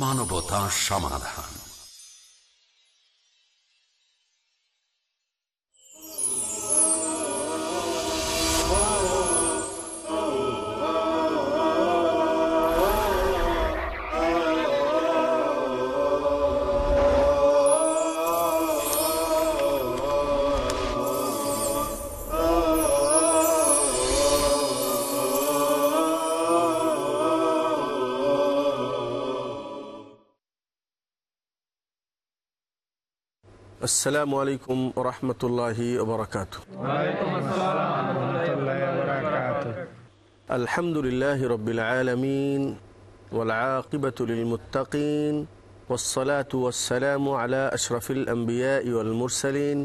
মানবতা সমাধান। আসসালামু আলাইকুম রহমতুল্লাহি ওবরাকাত আলহামদুলিল্লাহ রবিল আলমিন والعاقبة للمتقين والصلاة والسلام على أشرف الأنبياء والمرسلين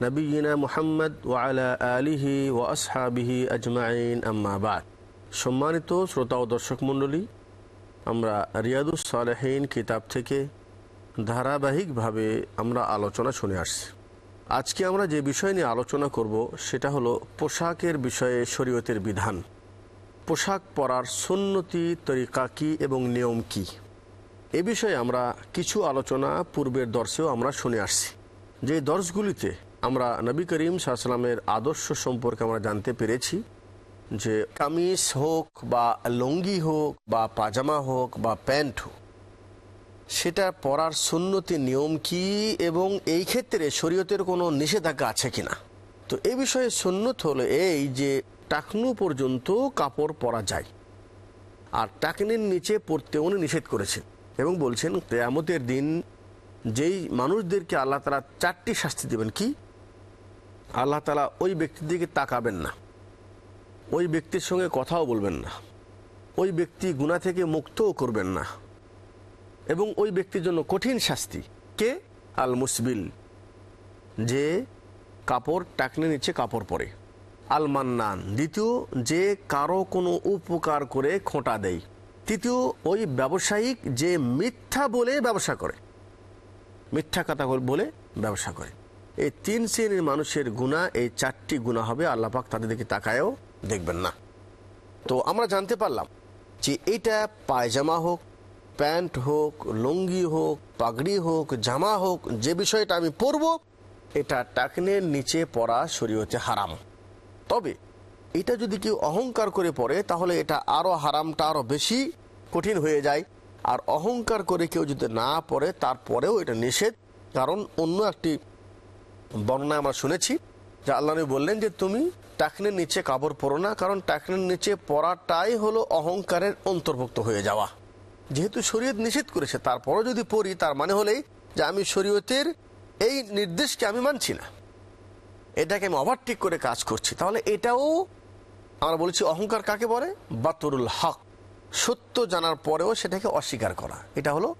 نبينا محمد وعلى آله وأصحابه أجمعين أما بعد সম্মানিত শ্রোতা ও দর্শক মণ্ডলী আমরা রিয়াদুস সালেহীন কিতাব থেকে ধারাবাহিকভাবে আমরা আলোচনা শুনে আসছি। আজকে আমরা যে বিষয় নিয়ে আলোচনা করব, সেটা হলো পোশাকের বিষয়ে শরীয়তের বিধান। পোশাক পরার সুন্নতি তরিকা কী এবং নিয়ম কি? এ বিষয়ে আমরা কিছু আলোচনা পূর্বের দর্শেও আমরা শুনে আসছি। যে দর্শগুলিতে আমরা নবী করিম সাহসালামের আদর্শ সম্পর্কে আমরা জানতে পেরেছি যে কামিজ হোক বা লঙ্গি হোক বা পাজামা হোক বা প্যান্ট হোক সেটা পড়ার সুন্নতি নিয়ম কি এবং এই ক্ষেত্রে শরীয়তের কোনো নিষেধাজ্ঞা আছে কিনা? তো এই বিষয়ে সুন্নত হলো এই যে টাকনু পর্যন্ত কাপড় পরা যায়। আর টাকনির নিচে পড়তে উনি নিষেধ করেছেন এবং বলছেন, কেয়ামতের দিন যেই মানুষদেরকে আল্লাহ তালা চারটি শাস্তি দেবেন কি? আল্লাহ তালা ওই ব্যক্তির দিকে তাকাবেন না। ওই ব্যক্তির সঙ্গে কথাও বলবেন না। ওই ব্যক্তি গুণা থেকে মুক্তও করবেন না। এবং ওই ব্যক্তির জন্য কঠিন শাস্তি। কে? আল মুসবিল যে কাপড় টাকনে নিচে কাপড় পরে। আল মান্নান দ্বিতীয়, যে কারও কোনো উপকার করে খোঁটা দেয়। তৃতীয়, ওই ব্যবসায়িক যে মিথ্যা বলে ব্যবসা করে। মিথ্যা কথা বলে ব্যবসা করে। এই তিন শ্রেণির মানুষের গুণা এই চারটি গুণা হবে আল্লাপাক তাদের দিকে তাকায়ও দেখবেন না। তো আমরা জানতে পারলাম যে এটা পায়জামা হোক প্যান্ট হোক, লুঙ্গি হোক, পাগড়ি হোক, জামা হোক, যে বিষয়টা আমি পরব, এটা টাকনের নিচে পরা শরীয়তে হারাম। তবে এটা যদি কেউ অহংকার করে পড়ে, তাহলে এটা আরও হারামটা আরও বেশি কঠিন হয়ে যায়। আর অহংকার করে কেউ যদি না পড়ে, তারপরেও এটা নিষেধ। কারণ অন্য একটি বর্ণনা আমরা শুনেছি, যে আল্লাহ বললেন যে, তুমি টাকনের নিচে কাপড় পরো না, কারণ টাকনের নিচে পরাটাই হলো অহংকারের অন্তর্ভুক্ত হয়ে যাওয়া। যেহেতু শরীয়ত নিষেধ করেছে, তারপরও যদি পড়ি, তার মানে হলেই যে আমি শরীয়তের এই নির্দেশকে আমি মানছি না। এটাকে আমি ওভারটেক করে কাজ করছি। তাহলে এটাও আমরা বলছি অহংকার কাকে বলে? বাতরুল হক। সত্য জানার পরেও সেটাকে অস্বীকার করা। এটা হলো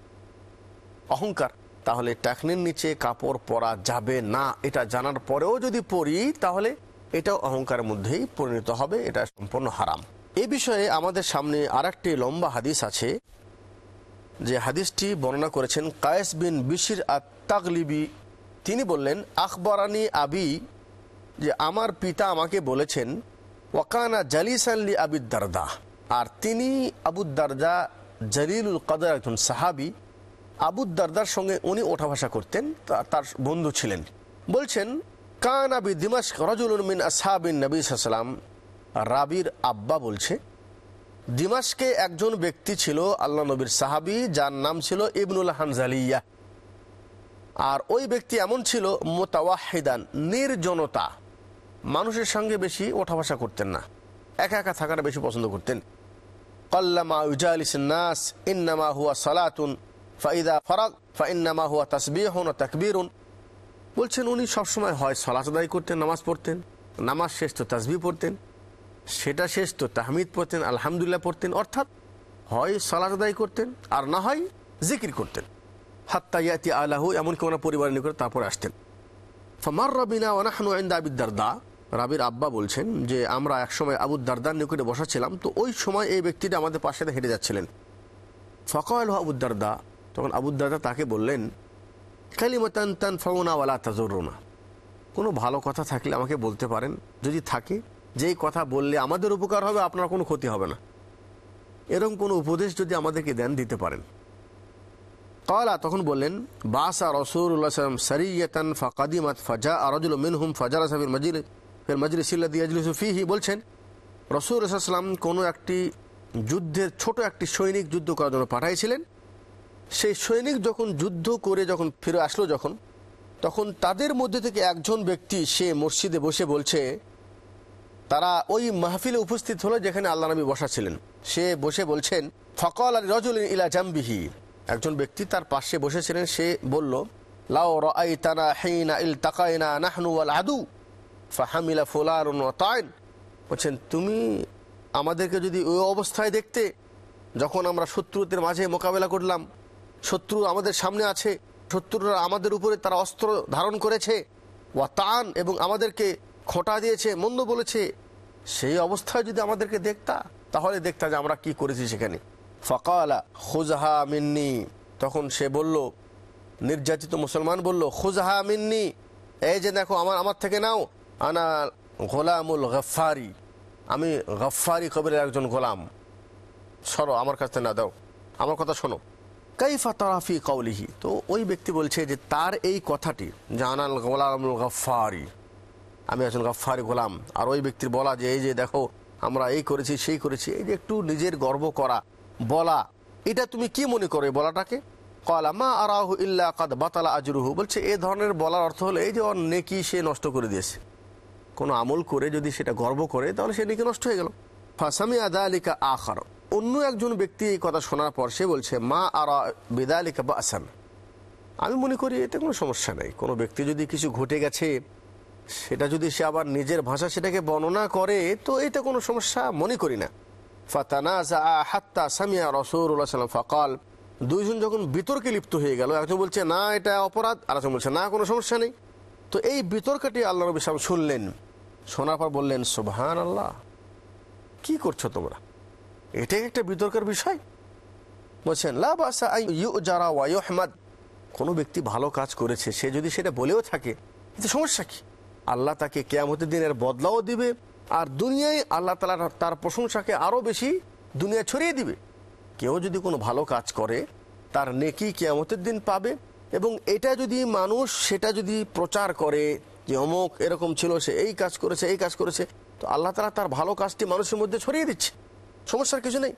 অহংকার। তাহলে টাকনির নিচে কাপড় পরা যাবে না, এটা জানার পরেও যদি পড়ি, তাহলে এটাও অহংকারের মধ্যেই পরিণত হবে, এটা সম্পূর্ণ হারাম। এ বিষয়ে আমাদের সামনে আর লম্বা হাদিস আছে। যে হাদিসটি বর্ণনা করেছেন কায়েস বিন বিশির আত্মাগলিবি তিনি বললেন, আখবরানি আবি, যে আমার পিতা আমাকে বলেছেন, ওয়াকানা জালিসানলি আবিদ্দারদা আর তিনি আবুদ্দারদা জলিলুল কাদার একজন সাহাবি। আবুদ্দারদার সঙ্গে উনি ওঠা ভাষা করতেন তার বন্ধু ছিলেন। বলছেন, কান আবি দিমাস রজুল মিন আসহাবিন নবী সাল্লাম রাবির আব্বা বলছে দিমাসকে একজন ব্যক্তি ছিল আল্লাহ নবীর সাহাবি, যার নাম ছিল ইবনুল হানজালিয়া। আর ওই ব্যক্তি এমন ছিল, মোতাওয়াহিদান, নির্জনতা। মানুষের সঙ্গে বেশি ওঠা বসা করতেন না। একা একা থাকাটা বেশি পছন্দ করতেন। কল্লামা নাস, ইন্নামা হুয়া সালাতুন, ফাইদা ফরাক ফাইন্নামা হুয়া তাসবিহন তাকবিরুন। বলছেন, উনি সবসময় হয় সলাচ আদায় করতেন, নামাজ পড়তেন। নামাজ শেষ তো তাসবি পড়তেন। সেটা শেষ তো তাহমিদ পড়তেন, আলহামদুলিল্লাহ পড়তেন, অর্থাৎ হয় সালাদ আদায় করতেন আর না হয় জিকির করতেন। হাত্তা ইয়াতি আলাহু এমনকি ওনার পরিবারের নিকট তারপরে আসতেন। ফমার রবিনা ওনাহানু আইন্দা আবিদ্দারদা রাবির আব্বা বলছেন যে, আমরা একসময় আবুদ্দারদার নিকটে বসাছিলাম, তো ওই সময় এই ব্যক্তিটা আমাদের পাশে হেঁটে যাচ্ছিলেন। ফকাল আবুদ্দারদা তখন আবুদ্দারদা তাকে বললেন, কালিমতান তান ফাউনা ওয়ালা তাজরুনা। কোনো ভালো কথা থাকলে আমাকে বলতে পারেন, যদি থাকে যেই কথা বললে আমাদের উপকার হবে, আপনার কোনো ক্ষতি হবে না। এরকম কোনো উপদেশ যদি আমাদেরকে দেন, দিতে পারেন। কলা তখন বললেন, বাসা সাল্লাম সারিয়াতান ফাকাদিমাত ফাজা আরজুল মিনহুম ফাজার সাবির মজির ফের মজরি সিল্লাদি আজলিসু ফিহি বলছেন রসুল সাল্লাম কোনো একটি যুদ্ধের, ছোট একটি সৈনিক যুদ্ধ করার জন্য পাঠাইছিলেন। সেই সৈনিক যখন যুদ্ধ করে যখন ফিরে আসলো যখন, তখন তাদের মধ্যে থেকে একজন ব্যক্তি সে মসজিদে বসে বলছে তারা ওই মাহফিলে উপস্থিত হলো যেখানে আল্লাহ নবী বসা ছিলেন। সে বসে বলছেন, ফকল আলী রজুল ইলা জাম্বিহি। একজন ব্যক্তি তার পাশে বসেছিলেন, সে বলল লাও রাই তানা হেইনা ইল তাকাইনা নাহনু আল আদু, ফাহামিলা ফোলার তাইন। বলছেন, তুমি আমাদেরকে যদি ওই অবস্থায় দেখতে, যখন আমরা শত্রুদের মাঝে মোকাবেলা করলাম, শত্রু আমাদের সামনে আছে, শত্রুরা আমাদের উপরে তারা অস্ত্র ধারণ করেছে, ওয়া তান এবং আমাদেরকে খোঁটা দিয়েছে, মন্দ বলেছে, সেই অবস্থায় যদি আমাদেরকে দেখতা, তাহলে দেখতা যে আমরা কি করেছি সেখানে। ফকালা, খুজহা মিন্নি। তখন সে বলল, নির্যাতিত মুসলমান বলল, খুজহা মিন্নি, এই যে দেখো আমার আমার থেকে নাও। আনা গোলামুল গফারি আমি গফারি কবিরের একজন গোলাম। সরো, আমার কাছে না দাও। আমার কথা শোনো। কাইফা তারাফি কৌলিহি তো ওই ব্যক্তি বলছে যে তার এই কথাটি জানাল গোলামুল গফারি আমি একজন গফারি গোলাম। আর ওই ব্যক্তির বলা যে, এই যে দেখো, আমরা এই করেছি, সেই করেছি, এই যে একটু নিজের গর্ব করা, বলা, এটা তুমি কি মনে করো বলাটাকে? কলা, মা আরাহু ইল্লা কাদ বাতালা আজরুহু। বলছে এই ধরনের বলার অর্থ হলো, এই যে ওর নেকি সে নষ্ট করে দিয়েছে। কোনো আমল করে যদি সেটা গর্ব করে, তাহলে সে নেকি নষ্ট হয়ে গেল। ফাসামি আদা আলিকা আখার। অন্য একজন ব্যক্তি এই কথা শোনার পর সে বলছে, মা আরা বেদা আলিকা বা আসান আমি মনে করি, এতে কোনো সমস্যা নেই। কোনো ব্যক্তি যদি কিছু ঘটে গেছে সেটা যদি সে আবার নিজের ভাষা সেটাকে বর্ণনা করে, তো এটা কোনো সমস্যা মনে করি না। ফাতানাজা হাত্তা সামিয়া রসুল্লাহ সাল্লাম ফকাল। দুইজন যখন বিতর্কে লিপ্ত হয়ে গেল, একজন বলছে, না, এটা অপরাধ। আর একজন বলছে, না, কোনো সমস্যা নেই। তো এই বিতর্কটি আল্লাহ নবী সাহেব শুনলেন। শোনার পর বললেন সুবহান আল্লাহ কি করছ তোমরা? এটাই একটা বিতর্কের বিষয়। বলছেন যারা ওয়াইহমাদ কোনো ব্যক্তি ভালো কাজ করেছে, সে যদি সেটা বলেও থাকে, এতে সমস্যা কি? আল্লাহ তাকে কেয়ামতের দিনের বদলাও দিবে, আর দুনিয়ায় আল্লাহ তালা তার প্রশংসাকে আরও বেশি দুনিয়া ছড়িয়ে দিবে। কেউ যদি কোনো ভালো কাজ করে, তার নেকি কেয়ামতের দিন পাবে, এবং এটা যদি মানুষ, সেটা যদি প্রচার করে যে অমুক এরকম ছিল, সে এই কাজ করেছে, এই কাজ করেছে, তো আল্লাহ তালা তার ভালো কাজটি মানুষের মধ্যে ছড়িয়ে দিচ্ছে। সমস্যার কিছু নেই।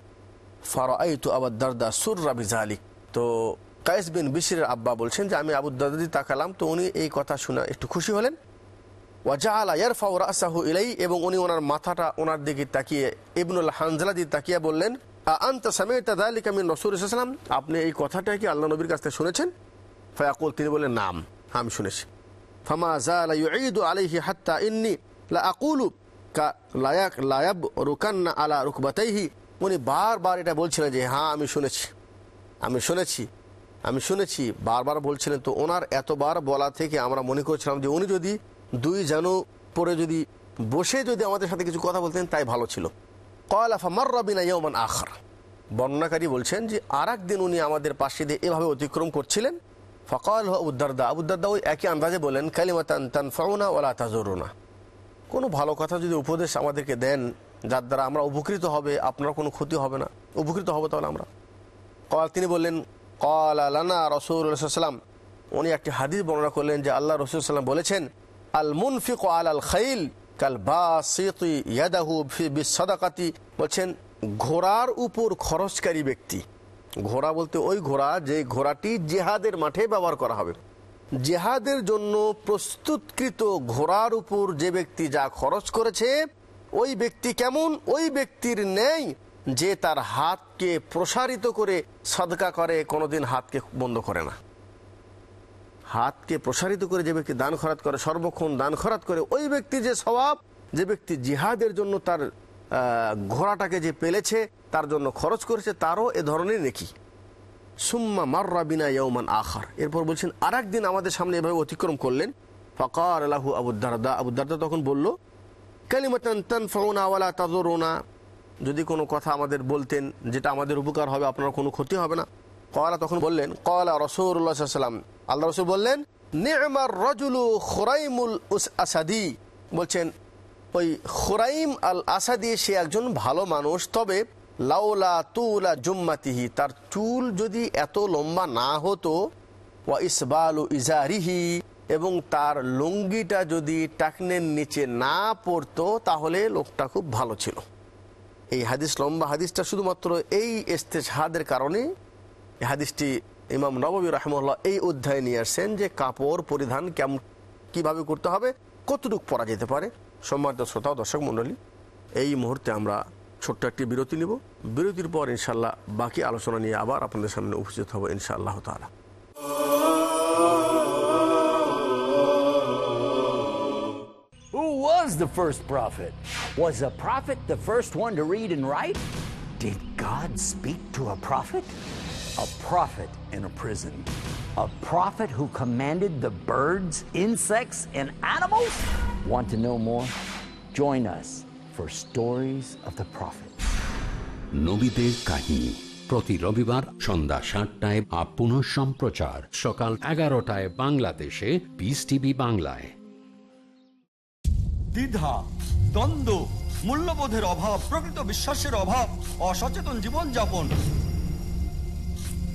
ফারাই তো আবার দারদা সুর রাবি জালিক তো কায়েস বিন বিশিরের আব্বা বলছেন যে, আমি আবু দাদি তাকালাম। তো উনি এই কথা শুনে একটু খুশি হলেন। ওয়াজাহালা ইয়ারফা রাসাহু ইলাই, এবং উনি ওনার মাথাটা ওনার দিকে তাকিয়ে ইবনুল হানজালা দিয়ে তাকিয়ে বললেন আন্তা সামেতা দালিকা মিন রসুল ইসলাম আপনি এই কথাটা কি আল্লাহ নবীর কাছ থেকে শুনেছেন? ফায়াকুল, তিনি বললেন, নাম, আমি শুনেছি। ফামা জালা ইউঈদু আলাইহি হাত্তা ইন্নি লা আকুলু কা লায়াক লায়াব রুকান্না আলা রুকবাতাইহি। উনি বারবার এটা বলছিলেন যে হ্যাঁ আমি শুনেছি আমি শুনেছি আমি শুনেছি। বারবার বলছিলেন, তো ওনার এতবার বলা থেকে আমরা মনে করছিলাম যে, উনি যদি দুই জানু পরে যদি বসে যদি আমাদের সাথে কিছু কথা বলতেন, তাই ভালো ছিল। কয়লাফা মার রবিনা ইয়মান আখর। বর্ণনাকারী বলছেন যে আর দিন উনি আমাদের পাশে দিয়ে এভাবে অতিক্রম করছিলেন। ফকাল আবুদ্দারদা আবুদ্দারদা ওই একই আন্দাজে বলেন, কালিমাতান তান ফাউনা ওলা তাজরুনা। কোনো ভালো কথা যদি উপদেশ আমাদেরকে দেন, যার দ্বারা আমরা উপকৃত হবে, আপনার কোনো ক্ষতি হবে না। উপকৃত হবে তাহলে আমরা। কল তিনি বললেন কল আলানা রসুলাম উনি একটি হাদিস বর্ণনা করলেন যে, আল্লাহ রসুল সাল্লাম বলেছেন আল মুনফিক আল আল খাইল কাল বাসিতি ইয়াদাহু বিসাদাকাতি বলছেন, ঘোড়ার উপর খরচকারী ব্যক্তি। ঘোড়া বলতে ওই ঘোড়া যে ঘোড়াটি জেহাদের মাঠে ব্যবহার করা হবে। জেহাদের জন্য প্রস্তুতকৃত ঘোড়ার উপর যে ব্যক্তি যা খরচ করেছে, ওই ব্যক্তি কেমন? ওই ব্যক্তির নেই যে তার হাতকে প্রসারিত করে সদকা করে, কোনোদিন হাতকে বন্ধ করে না। হাতকে প্রসারিত করে যে ব্যক্তি দান খরাত করে, সর্বক্ষণ দান খরাত করে, ওই ব্যক্তি যে স্বভাব, যে ব্যক্তি জিহাদের জন্য তার ঘোড়াটাকে যে পেলেছে, তার জন্য খরচ করেছে, তারও এ ধরনের নেকি। সুম্মা মাররা বিনা ইয়ৌমান আখার। এরপর বলছেন আর দিন আমাদের সামনে এভাবে অতিক্রম করলেন। ফকার আলাহু আবুদ্দারদা আবুদ্দারদা তখন বলল, কালিমাতান তান ফাউনা ওয়ালা তাজরোনা যদি কোনো কথা আমাদের বলতেন, যেটা আমাদের উপকার হবে, আপনার কোনো ক্ষতি হবে না। কলা তখন বললেন কলা রসৌল্লা সাল্লাম আল্লাহ রসুল বললেন নেমার রজুলু খোরাইমুল উস আসাদি বলছেন, ওই খোরাইম আল আসাদি সে একজন ভালো মানুষ, তবে লাউলা তুলা জুম্মাতিহি, তার চুল যদি এত লম্বা না হতো, ওয়া ইসবালু ইজারিহি, এবং তার লুঙ্গিটা যদি টাকনের নিচে না পড়তো, তাহলে লোকটা খুব ভালো ছিল। এই হাদিস, লম্বা হাদিসটা শুধুমাত্র এই ইস্তেশহাদের কারণে এই হাদিসটি ইমাম নবী রহমল্লাহ এই অধ্যায়ে নিয়ে আসছেন যে কাপড় পরিধান কেমন কীভাবে করতে হবে, কতটুকু পরা যেতে পারে সম্মানিত শ্রোতা দর্শক মণ্ডলী, এই মুহূর্তে আমরা ছোট্ট একটি বিরতি নিব বিরতির পর ইনশাল্লাহ বাকি আলোচনা নিয়ে আবার আপনাদের সামনে উপস্থিত হব ইনশাআল্লাহ তালা Who was the first prophet? Was a prophet the first one to read and write? Did God speak to a prophet? A prophet in a prison. A prophet who commanded the birds, insects, and animals? Want to know more? Join us for Stories of the Prophet. নবীদের কাহিনী প্রতি রবিবার সন্ধ্যা সাতটায় up পুনঃ সম্প্রচার সকাল এগারোটায় বাংলাদেশে পিস টিভি বাংলায় দ্বিধা দ্বন্দ্ব মূল্যবোধের অভাব প্রকৃত বিশ্বাসের অভাব অসচেতন জীবনযাপন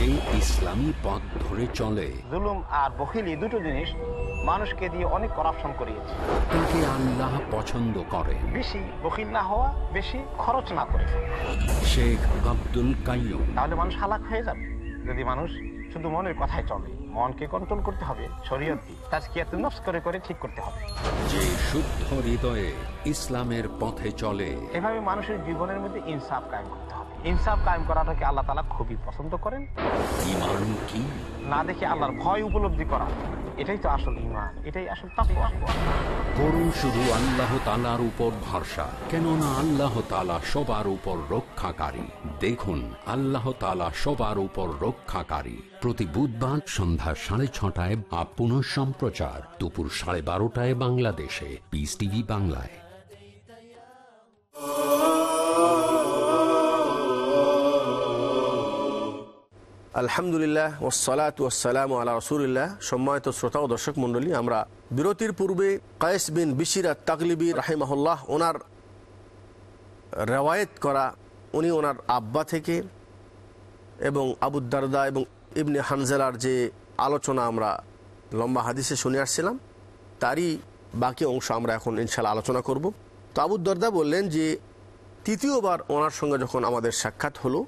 যে ইসলামী পথ ধরে চলে। জুলুম আর বখিলি দুটো জিনিস মানুষকে দিয়ে অনেক করাপশন করিয়েছে। তাকে আল্লাহ পছন্দ করে। বেশি বখিল না হওয়া বেশি খরচ না করে। শেখ আব্দুল কাইম তাহলে মানুষ হালাক হয়ে যাবে। যদি মানুষ শুধু মনের কথায় চলে। মনকে কন্ট্রোল করতে হবে শরীয়ত তাজকিয়াত নফস করে করে ঠিক করতে হবে। যে শুদ্ধ হৃদয়ে ইসলামের পথে চলে এভাবে মানুষের জীবনের মধ্যে ইনসাফ কায়েম করতে হবে। ইনসাফ কায়েম করাটাকে আল্লাহ তালা খুবই পছন্দ করেন। ইমান কি? না দেখে আল্লাহর ভয় উপলব্ধি করা। এটাই তো আসল ইমান, এটাই আসল করুন শুধু আল্লাহ তালার উপর ভরসা, কেননা আল্লাহ তালা সবার উপর রক্ষাকারী। দেখুন, আল্লাহ তালা সবার উপর রক্ষাকারী। প্রতি বুধবার সন্ধ্যা সাড়ে ছটায় বা পুনঃ সম্প্রচার, দুপুর সাড়ে বারোটায় বাংলাদেশে পিস টিভি বাংলায়। আলহামদুলিল্লাহ ওসালাত ওসালাম আল্লাহ রসুলিল্লাহ। সম্মানিত শ্রোতা ও দর্শক মণ্ডলী, আমরা বিরতির পূর্বে কায়েস বিন বিশিরা তাকলিবি রাহিমাহুল্লাহ, ওনার রেওয়ায়েত করা, উনি ওনার আব্বা থেকে এবং আবুদ্দারদা এবং ইবনে হানজালার যে আলোচনা আমরা লম্বা হাদিসে শুনে আসছিলাম, তারই বাকি অংশ আমরা এখন ইনশাল্লাহ আলোচনা করব। তো আবুদ্দারদা বললেন যে, তৃতীয়বার ওনার সঙ্গে যখন আমাদের সাক্ষাৎ হলো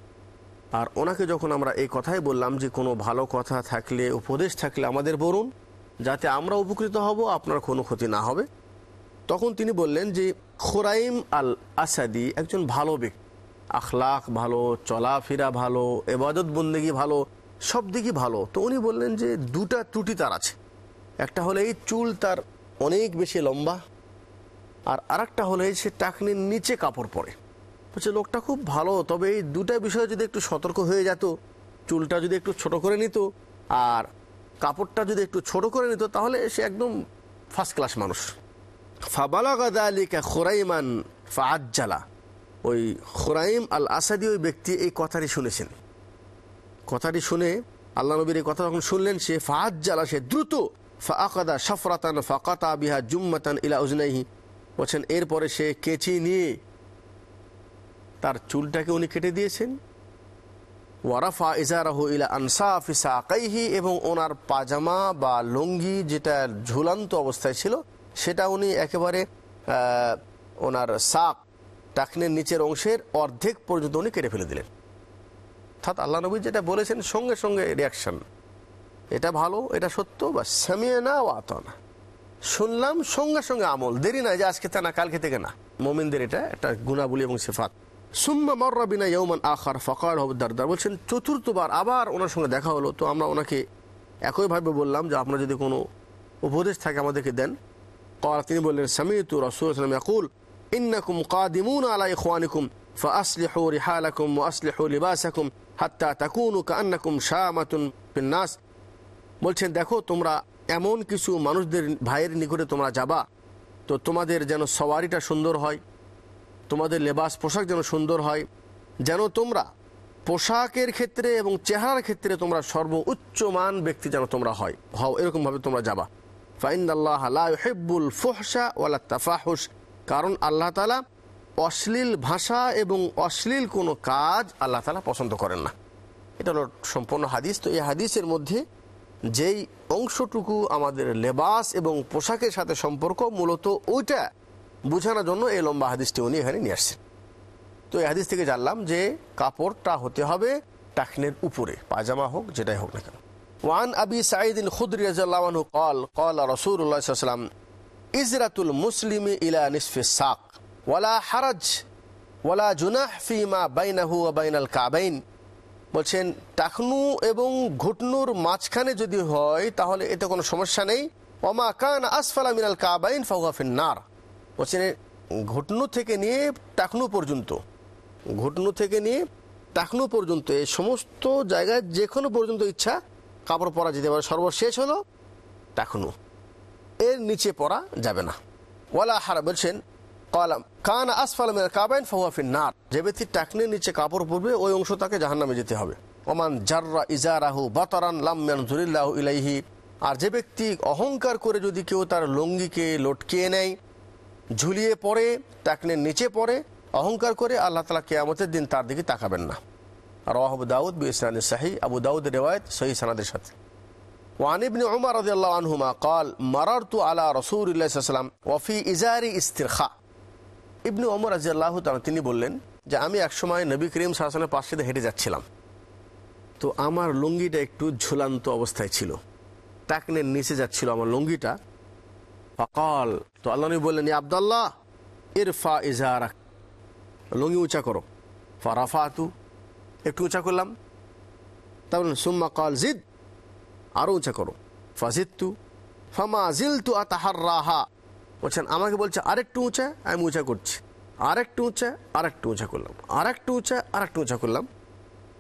আর ওনাকে যখন আমরা এই কথাই বললাম যে কোনো ভালো কথা থাকলে, উপদেশ থাকলে আমাদের বলুন, যাতে আমরা উপকৃত হব, আপনার কোনো ক্ষতি না হবে। তখন তিনি বললেন যে খোরাইম আল আসাদি একজন ভালো ব্যক্তি। আখলাখ ভালো, চলাফেরা ভালো, এবাদত বন্দেগি ভালো সব দিকই ভালো। তো উনি বললেন যে দুটা ত্রুটি তার আছে। একটা হলো এই চুল তার অনেক বেশি লম্বা, আর আরেকটা হলো সে টাকনির নিচে কাপড় পরে। বলছে, লোকটা খুব ভালো, তবে এই দুটা বিষয়ে যদি একটু সতর্ক হয়ে যেত, চুলটা যদি একটু ছোট করে নিত আর কাপড়টা যদি একটু ছোট করে নিত, তাহলে সে একদম ফার্স্ট ক্লাস মানুষ। ফাবালাগাদা আলিকা খোরাইমান ফাজ্জালা ওই খোরাইম আল আসাদি ওই ব্যক্তি এই কথাটি শুনেছেন। কথাটি শুনে আল্লাহ নবীর এই কথা যখন শুনলেন, সে ফাজ্জালা সে দ্রুত ফাকাদা সফরাতান ফাকাতা বিহা জুম্মাতান ইলা উজনাইহি। বলছেন, এরপরে সে কেচি নিয়ে তার চুলটাকে উনি কেটে দিয়েছেন। ওয়ারাফা ইজারাহ ইলা আনসাফ সাকাইহি এবং ওনার পাজামা বা লুঙ্গি যেটা ঝুলান্ত অবস্থায় ছিল, সেটা উনি একেবারে ওনার সাক, টাকনের নিচের অংশের অর্ধেক পর্যন্ত উনি কেটে ফেলে দিলেন। অর্থাৎ আল্লাহ নবী যেটা বলেছেন, সঙ্গে সঙ্গে রিয়াকশন এটা ভালো, এটা সত্য, বা সামিয়ে না ও আত না শুনলাম সঙ্গে সঙ্গে আমল। দেরি না যে আজকে তা না, কালকে থেকে না। মোমিনদের এটা একটা গুণাবলী এবং সেফাত। সুম্মা মর্রাবিনা ইয়ৌমান আখার ফকার হবদারদার বলছেন চতুর্থবার আবার ওনার সঙ্গে দেখা হলো তো আমরা ওনাকে একইভাবে বললাম যে আপনার যদি কোনো উপদেশ থাকে আমাদেরকে দেন কর তিনি বললেন সামি তু রসুল ইয়াকুল ইন্নাকুম কাদিমুন আলা ইখওয়ানিকুম فأصلحوا رحالكم وأصلحوا لباسكم حتى تكونوا كأنكم شامة في الناس বলছেন দেখো তোমরা এমন কিছু মানুষদের ভাইয়ের নিকটে তোমরা যাবা তো তোমাদের যেন সওয়ারিটা সুন্দর হয় তোমাদের লেবাস পোশাক যেন সুন্দর হয়, যেন তোমরা পোশাকের ক্ষেত্রে এবং চেহারার ক্ষেত্রে তোমরা সর্বোচ্চ মান ব্যক্তি যেন তোমরা হয়। হও, এরকমভাবে তোমরা যাবা। ফাইন আল্লাহ হেব্বুল ফোহসা ওয়ালা তাফাহুস কারণ আল্লাহ তালা অশ্লীল ভাষা এবং অশ্লীল কোনো কাজ আল্লাহ তালা পছন্দ করেন না। এটা হলো সম্পূর্ণ হাদিস। তো এই হাদিসের মধ্যে যেই অংশটুকু আমাদের লেবাস এবং পোশাকের সাথে সম্পর্ক, মূলত ওইটা বোঝানোর জন্য এই লম্বা হাদিসটি উনি এখানে নিয়ে আসছেন। তো এই হাদিস থেকে জানলাম যে কাপড়টা হতে হবে টাকনের উপরে পাজামা হোক, যেটাই হোক না কেন। ওয়ান আবি সাঈদ খুদ্রি রাজু কল কল রসুল্লাহাম ইজরাতুল মুসলিম ইলা নিসফে সাক, ওয়ালা হারাজ, ওয়ালা জুনাহ ফিমা বাইনাহু বাইনাল কাবাইন। বলছেন, টাকনু এবং ঘুটনুর মাঝখানে যদি হয়, তাহলে এতে কোনো সমস্যা নেই। ওমা কান আসফালা মিনাল কাবাইন ফাউগাফিন নার। বলছেন ঘুটনু থেকে নিয়ে টাকনু পর্যন্ত, ঘুটনু থেকে নিয়ে টাকনু পর্যন্ত, এই সমস্ত জায়গায় যে কোনো পর্যন্ত ইচ্ছা কাপড় পরা যেতে পারে। সর্বশেষ হলো টাকনু। এর নিচে পরা যাবে না। ওয়ালা হারা বলছেন কলাম কান আসফাল কাবাইন ফাহুয়াফিন নার। যে ব্যক্তি টাকনির নিচে কাপড় পরবে, ওই অংশ তাকে জাহান্নামে যেতে হবে। ওমান জাররা ইজারাহু বাতারান জুরিল্লাহ ইলাইহি। আর যে ব্যক্তি অহংকার করে যদি কেউ তার লঙ্গিকে লটকিয়ে নেয় ঝুলিয়ে পড়ে টাকলে নিচে পড়ে, অহংকার করে আল্লাহ তালা কেয়ামতের দিন তার দিকে তাকাবেন না। আর ওয়াহব দাউদ বি ইসলাম আবু দাউদ রেওয়ায়ত সহি সানাদের সাথে। ওয়ানিবনে ওমার রদিয়াল্লাহ আনহুমা কল, মারারতু আলা রসুল্লাহাম ওয়ফি ইজারি ইস্তিরখা। ইবনু ওমর রাজিয়াল্লাহ তিনি বললেন যে, আমি একসময় নবী করিম শাসনের পাশে হেঁটে যাচ্ছিলাম। তো আমার লুঙ্গিটা একটু ঝুলান্ত অবস্থায় ছিল। টাকনের নিচে যাচ্ছিল আমার লুঙ্গিটা। ফকাল, তো আল্লাহ বললেন "ইয়া আবদাল্লাহ, ইরফা ইজারাক, লুঙ্গি উঁচা করো। ফারাফাতু, একটু উঁচা করলাম। তারপর সুম্মা কাল জিদ আরও উঁচা করো। ফাজিদ ফাজিদতু, ফামা জিলতু আতাহার রাহা বলছেন, আমাকে বলছে, আরেকটু উঁচা, আমি উঁচা করছি। আরেকটু উঁচা আরেকটু উঁচা করলাম। আরেকটু উঁচা আরেকটু উঁচা করলাম।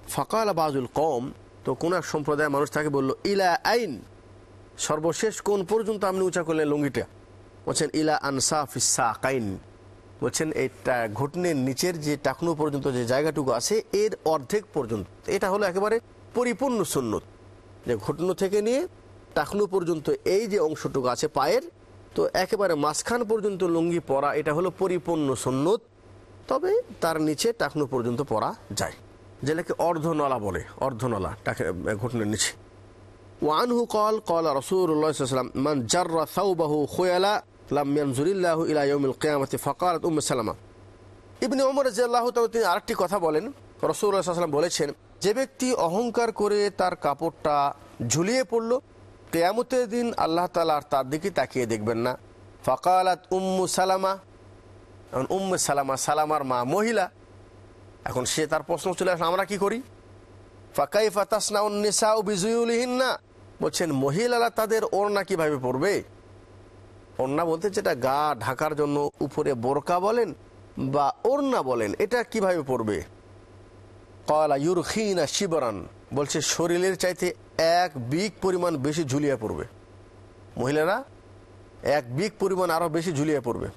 ফকাল বাজুল কম তো কোন এক সম্প্রদায়ের মানুষ তাকে বলল, ইলা আইন সর্বশেষ কোন পর্যন্ত আপনি উঁচা করলেন লুঙ্গিটা? বলছেন, ইলা আনসাফ কাইন বলছেন, এটা ঘটনের নিচের যে টাকনু পর্যন্ত যে জায়গাটুকু আছে, এর অর্ধেক পর্যন্ত। এটা হলো একেবারে পরিপূর্ণ সুন্নত। যে ঘটনু থেকে নিয়ে টাকনু পর্যন্ত এই যে অংশটুকু আছে পায়ের, তো একেবারে মাঝখান পর্যন্ত লুঙ্গি পরা, এটা হলো পরিপূর্ণ সুন্নত। তবে তার নিচে টাকনু পর্যন্ত পরা যায়। যেটাকে অর্ধনলা বলে, অর্ধনলা, টাকে ঘটনের নিচে। ওয়ানহু কল কল রসুল্লাহাম মান জার্রা সাউবাহু খোয়ালা লামিয়ানজুরিল্লাহ ইলা ইয়মিল কেয়ামতি ফকারত উম সালামা ইবনে ওমর জিয়াল্লাহ তাও তিনি আরেকটি কথা বলেন। রসুল্লাহাম বলেছেন, যে ব্যক্তি অহংকার করে তার কাপড়টা ঝুলিয়ে পড়ল, কেয়ামতের দিন আল্লাহ তালা আর তার দিকে তাকিয়ে দেখবেন না। ফকালাত উম্মু সালামা। এখন উম্মে সালামা, সালামার মা মহিলা। এখন সে তার প্রশ্ন চলে আসলে, আমরা কি করি? ফাকাই ফাতাসনা উন্নিসা বিজুলিহীন না বলছেন, মহিলারা তাদের ওড়না কীভাবে পরবে? ওড়না বলতে যেটা গা ঢাকার জন্য উপরে বোরকা বলেন বা ওড়না বলেন, এটা কীভাবে পরবে? কলা ইউরখিনা শিবরান, বলছে শরীরের চাইতে এক বিগ পরিমাণ বেশি ঝুলিয়ে পড়বে মহিলারা এক বিগ পরিমাণ আরও বেশি ঝুলিয়ে পড়বে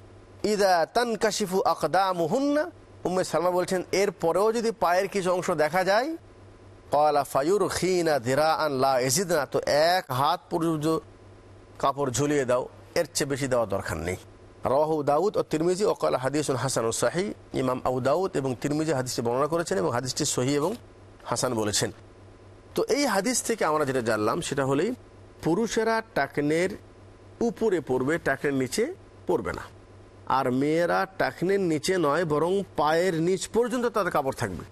ইদা তান কাশিফু আকদা মুহুন্না উম্মে সালমা বলছেন এর পরেও যদি পায়ের কিছু অংশ দেখা যায় কলা ফায়ুর খিনা লা এজিদনা তো এক হাত পর্যন্ত কাপড় ঝুলিয়ে দাও। এর চেয়ে বেশি দেওয়া দরকার নেই। রাহু দাউদ ও তিরমিজি ওকাল হাদিস হাসান ও সাহি ইমাম আবু দাউদ এবং তিরমিজি হাদিসটি বর্ণনা করেছেন এবং হাদিসটি সহি এবং হাসান বলেছেন। তো এই হাদিস থেকে আমরা যেটা জানলাম সেটা হলেই পুরুষেরা টাকনের উপরে পড়বে টাকনের নিচে পড়বে না। আর মেয়েরা টাকনের নিচে নয়, বরং পায়ের নিচ পর্যন্ত তাদের কাপড় থাকবে।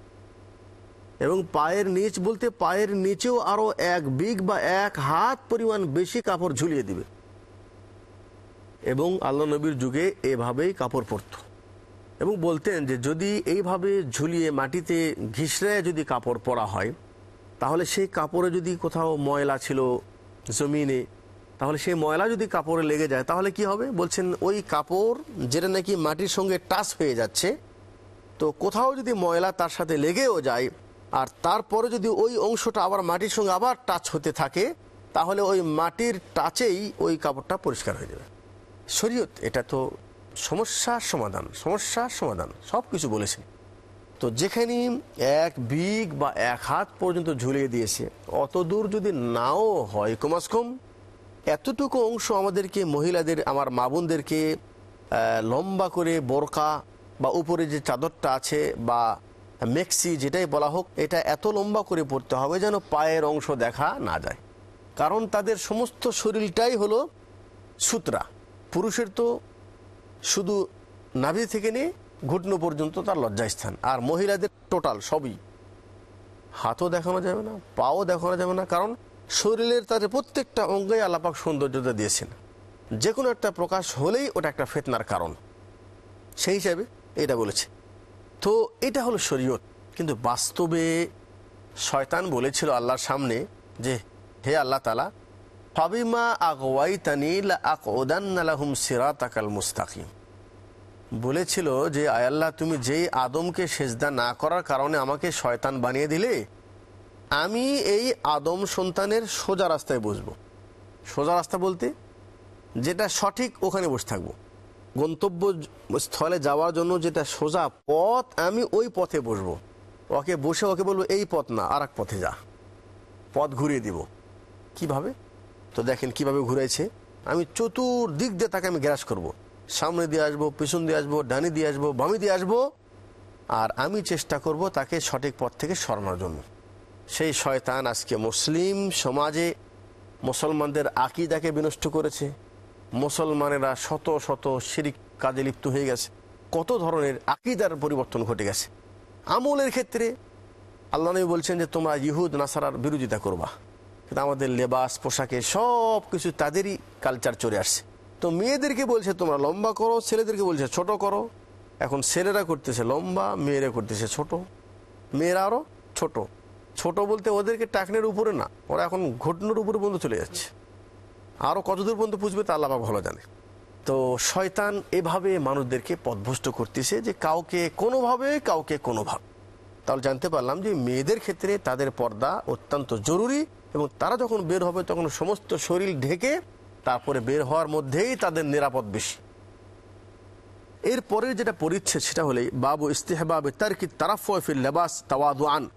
এবং পায়ের নিচ বলতে পায়ের নিচেও আরও এক বিগ বা এক হাত পরিমাণ বেশি কাপড় ঝুলিয়ে দিবে। এবং আল্লাহ নবীর যুগে এভাবেই কাপড় পরত। এবং বলতেন যে যদি এইভাবে ঝুলিয়ে মাটিতে ঘিসড়ে যদি কাপড় পরা হয়, তাহলে সেই কাপড়ে যদি কোথাও ময়লা ছিল জমিনে, তাহলে সেই ময়লা যদি কাপড়ে লেগে যায়, তাহলে কি হবে? বলছেন, ওই কাপড় যেটা নাকি মাটির সঙ্গে টাচ হয়ে যাচ্ছে, তো কোথাও যদি ময়লা তার সাথে লেগেও যায় আর তারপরে যদি ওই অংশটা আবার মাটির সঙ্গে আবার টাচ হতে থাকে, তাহলে ওই মাটির টাচেই ওই কাপড়টা পরিষ্কার হয়ে যাবে। শরীয়ত এটা তো সমস্যার সমাধান সমস্যার সমাধান সব কিছু বলেছে। তো যেখানে এক বিগ বা এক হাত পর্যন্ত ঝুলিয়ে দিয়েছে, অত দূর যদি নাও হয় কমাস কম, এতটুকু অংশ আমাদেরকে মহিলাদের, আমার মা বোনদেরকে লম্বা করে বোরকা বা উপরে যে চাদরটা আছে বা মেক্সি যেটাই বলা হোক, এটা এত লম্বা করে পড়তে হবে যেন পায়ের অংশ দেখা না যায়। কারণ তাদের সমস্ত শরীরটাই হলো সুতরা। পুরুষের তো শুধু নাভি থেকে নিয়ে ঘুটনো পর্যন্ত তার লজ্জাস্থান, আর মহিলাদের টোটাল সবই। হাতও দেখানো যাবে না, পাও দেখানো যাবে না, কারণ শরীরের তাদের প্রত্যেকটা অঙ্গে আলাপাক সৌন্দর্যতা দিয়েছেন। যে কোনো একটা প্রকাশ হলেই ওটা একটা ফেতনার কারণ। সেই হিসাবে এটা বলেছে। তো এটা হলো শরীয়ত। কিন্তু বাস্তবে শয়তান বলেছিল আল্লাহর সামনে যে, হে আল্লাহ তালা ফাবিমা আগওয়াই তানিল আক ওদান্নালাহুম সিরাতাকাল মুস্তাকিম। বলেছিল যে আয়াল্লাহ তুমি যেই আদমকে সেজদা না করার কারণে আমাকে শয়তান বানিয়ে দিলে, আমি এই আদম সন্তানের সোজা রাস্তায় বসবো। সোজা রাস্তা বলতে, যেটা সঠিক ওখানে বসে থাকব। গন্তব্য স্থলে যাওয়ার জন্য যেটা সোজা পথ, আমি ওই পথে বসবো। ওকে বসে ওকে বলব, এই পথ না আর পথে যা। পথ ঘুরিয়ে দিব। কীভাবে? তো দেখেন কীভাবে ঘুরেছে। আমি চতুর্দিক দিয়ে তাকে আমি গ্রাস করব। সামনে দিয়ে আসব, পিছন দিয়ে আসব, ডানি দিয়ে আসব, বামি দিয়ে আসব। আর আমি চেষ্টা করব তাকে সঠিক পথ থেকে সরানোর জন্য। সেই শয়তান আজকে মুসলিম সমাজে মুসলমানদের আকিদাকে বিনষ্ট করেছে। মুসলমানেরা শত শত শিরিক কাজে লিপ্ত হয়ে গেছে। কত ধরনের আকিদার পরিবর্তন ঘটে গেছে। আমলের ক্ষেত্রে আল্লাহ নবী বলছেন যে, তোমরা ইহুদ, নাসারার বিরোধিতা করবা। কিন্তু আমাদের লেবাস, পোশাকে সব কিছু তাদেরই কালচার চলে আসছে। তো মেয়েদেরকে বলছে, তোমরা লম্বা করো। ছেলেদেরকে বলছে, ছোট করো। এখন ছেলেরা করতেছে লম্বা, মেয়েরা করতেছে ছোট। মেয়েরা আরও ছোট। ছোট বলতে ওদেরকে টাকনের উপরে না, ওরা এখন ঘটনার উপরে পর্যন্ত চলে যাচ্ছে। আরও কতদূর পর্যন্ত পুষবে তা আল্লাহ ভালো জানে। তো শয়তান এভাবে মানুষদেরকে পথভ্রষ্ট করতেছে যে কাউকে কোনোভাবে কাউকে কোনোভাবে। তাহলে জানতে পারলাম যে মেয়েদের ক্ষেত্রে তাদের পর্দা অত্যন্ত জরুরি এবং তারা যখন বের হবে তখন সমস্ত শরীর ঢেকে তারপরে বের হওয়ার মধ্যেই তাদের নিরাপদ বেশি। এরপরের যেটা পরিচ্ছেদ সেটা হলে বাবু ইস্তেহবাব তারকি তারাফিল লেবাস তাওয়াদু আন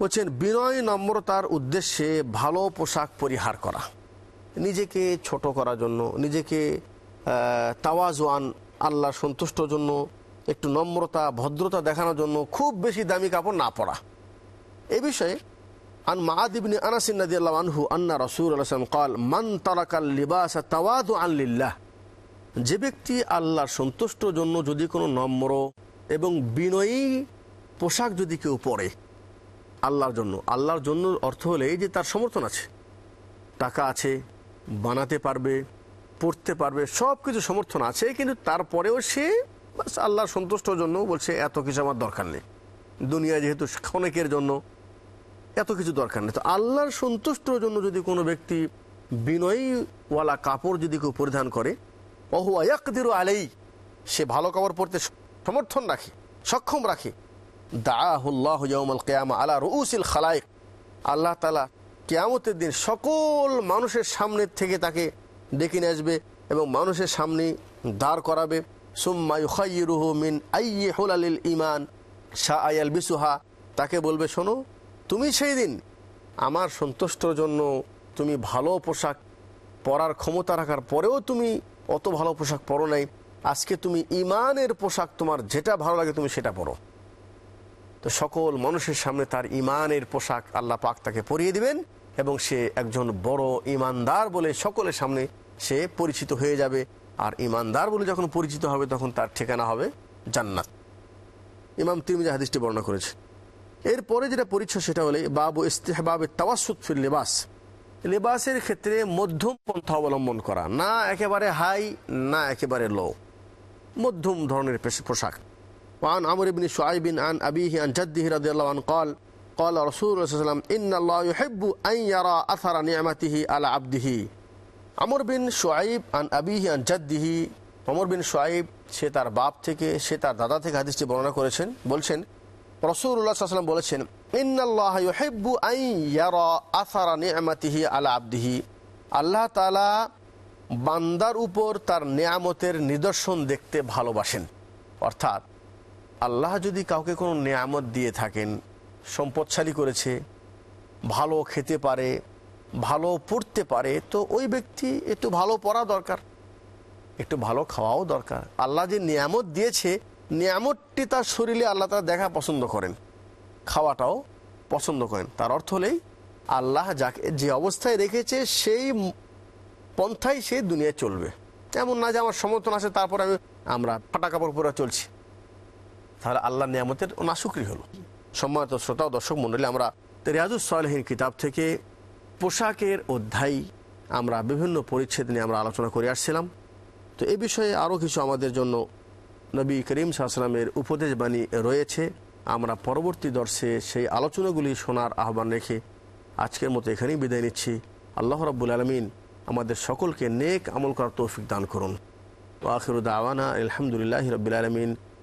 বলছেন, বিনয় নম্রতার উদ্দেশ্যে ভালো পোশাক পরিহার করা। নিজেকে ছোট করার জন্য, নিজেকে তাওয়াজওয়ান আল্লাহ সন্তুষ্টর জন্য, একটু নম্রতা, ভদ্রতা দেখানোর জন্য খুব বেশি দামি কাপড় না পরা। এ বিষয়ে আন মাহাদিবনি আনাসিন রাদিয়াল্লাহু আনহু আন্না রাসূল আলাইহি কাল, মান তারাকাল লিবাস তাওয়াদু আন লিল্লাহ। যে ব্যক্তি আল্লাহর সন্তুষ্টর জন্য যদি কোনো নম্র এবং বিনয়ী পোশাক যদি কেউ পরে আল্লাহর জন্য আল্লাহর জন্য অর্থ হলে এই যে তার সমর্থন আছে, টাকা আছে বানাতে পারবে, পড়তে পারবে সব কিছু সমর্থন আছে, কিন্তু তারপরেও সে আল্লাহর সন্তুষ্টর জন্য বলছে, এত কিছু আমার দরকার নেই। দুনিয়া যেহেতু ক্ষণিকের জন্য এত কিছু দরকার নেই। তো আল্লাহর সন্তুষ্টর জন্য যদি কোনো ব্যক্তি বিনয়ীওয়ালা কাপড় যদি কেউ পরিধান করে অহু আয়াকদির আলাই, সে ভালো কাপড় পরতে সমর্থন রাখে, সক্ষম রাখে দাহুল্লাহ ইয়াউমাল কেয়ামা আলা রুসিল খালাইক। আল্লাহ তালা কেয়ামতের দিন সকল মানুষের সামনের থেকে তাকে ডেকে নিয়ে আসবে এবং মানুষের সামনে দাঁড় করাবে। সুম্মা ইউখাইরুহু মিন আইয়ে হোলালিল ইমান শাহ আয়াল বিসুহা তাকে বলবে, শোনো, তুমি সেই দিন আমার সন্তুষ্টর জন্য তুমি ভালো পোশাক পরার ক্ষমতা রাখার পরেও তুমি অত ভালো পোশাক পরো নাই। আজকে তুমি ইমানের পোশাক, তোমার যেটা ভালো লাগে তুমি সেটা পরো। তো সকল মানুষের সামনে তার ইমানের পোশাক আল্লাহ পাক তাকে পরিয়ে দিবেন এবং সে একজন বড় ইমানদার বলে সকলের সামনে সে পরিচিত হয়ে যাবে। আর ইমানদার বলে যখন পরিচিত হবে তখন তার ঠিকানা হবে জান্নাত। ইমাম তিরমিজি হাদিসটি বর্ণনা করেছে। এরপরে যেটা পরিচ্ছদ সেটা হলে বাবু ইস্তেহবাবে তাওয়াসুদ ফিল লেবাস। লেবাসের ক্ষেত্রে মধ্যম পন্থা অবলম্বন করা, না একেবারে হাই, না একেবারে লো। মধ্যম ধরনের পোশাক। وعن عمرو بن شعيب عن أبيه عن جده رضي الله عنه قال قال رسول الله صلى الله عليه وسلم إن الله يحب أن يرى أثر نعمته على عبده আমর বিন সোয়াইব আন আবিহি আন জাদ্দিহি অমর বিন সোয়াইব সে তার বাপ থেকে সে তার দাদা থেকে হাদিসটি বর্ণনা করেছেন বলছেন রসুল্লাহ সাল্লাম বলেছেন ইন্নাল্লাহ ইউহিব্বু আন ইয়ারা আসারা নি'মাতিহি আলা আবদিহি আল্লাহ তাআলা বান্দার উপর তার নেয়ামতের নিদর্শন দেখতে ভালোবাসেন অর্থাৎ আল্লাহ যদি কাউকে কোনো নেয়ামত দিয়ে থাকেন, সম্পদশালী করেছে, ভালো খেতে পারে, ভালো পড়তে পারে, তো ওই ব্যক্তি একটু ভালো পড়া দরকার, একটু ভালো খাওয়াও দরকার। আল্লাহ যে নিয়ামত দিয়েছে, নিয়ামতটি তার শরীরে আল্লাহ তারা দেখা পছন্দ করেন, খাওয়াটাও পছন্দ করেন। তার অর্থ হলেই আল্লাহ যাকে, যে অবস্থায় রেখেছে, সেই পন্থাই সে দুনিয়ায় চলবে। এমন না যে আমার সমর্থন আছে, তারপর আমি, আমরা ফাটা কাপড় পরে চলছি। তাহলে আল্লাহ নিয়ামতের নাশুকরি হলো। সম্মানিত শ্রোতা ও দর্শক মণ্ডলী, আমরা রিয়াজুস সালহীন কিতাব থেকে পোশাকের অধ্যায় আমরা বিভিন্ন পরিচ্ছেদ নিয়ে আমরা আলোচনা করে আসছিলাম। তো এ বিষয়ে আরও কিছু আমাদের জন্য নবী করিম সাহসালামের উপদেশ বাণী রয়েছে। আমরা পরবর্তী দর্শে সেই আলোচনাগুলি শোনার আহ্বান রেখে আজকের মতো এখানেই বিদায় নিচ্ছি। আল্লাহ রাব্বুল আলমিন আমাদের সকলকে নেক আমল করার তৌফিক দান করুন। ওয়াখির দাওয়ানা আলহামদুলিল্লাহ রবিল আলমিন।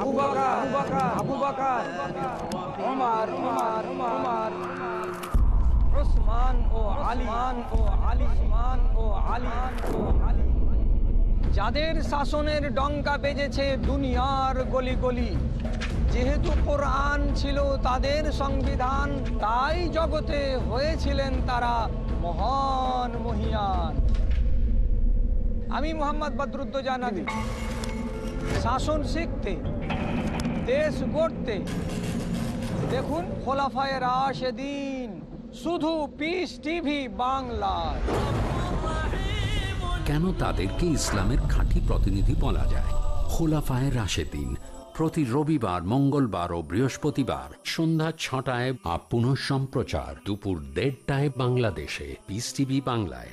ও ও ও ও যাদের শাসনের ডঙ্কা বেজেছে দুনিয়ার গলি গলি যেহেতু কোরআন ছিল তাদের সংবিধান, তাই জগতে হয়েছিলেন তারা মহান মহিয়ান। আমি মোহাম্মদ বদরুদ্দোজানাদি শাসন শিখতে, দেশ গড়তে। দেখুন খোলাফায় রাশেদিন শুধু পিস টিভি বাংলায়। কেন তাদেরকে ইসলামের খাঁটি প্রতিনিধি বলা যায়? খোলাফায় রাশেদিন প্রতি রবিবার, মঙ্গলবার ও বৃহস্পতিবার, সন্ধ্যা ছটায় আপ পুনঃ সম্প্রচার দুপুর দেড়টায় বাংলাদেশে পিস টিভি বাংলায়।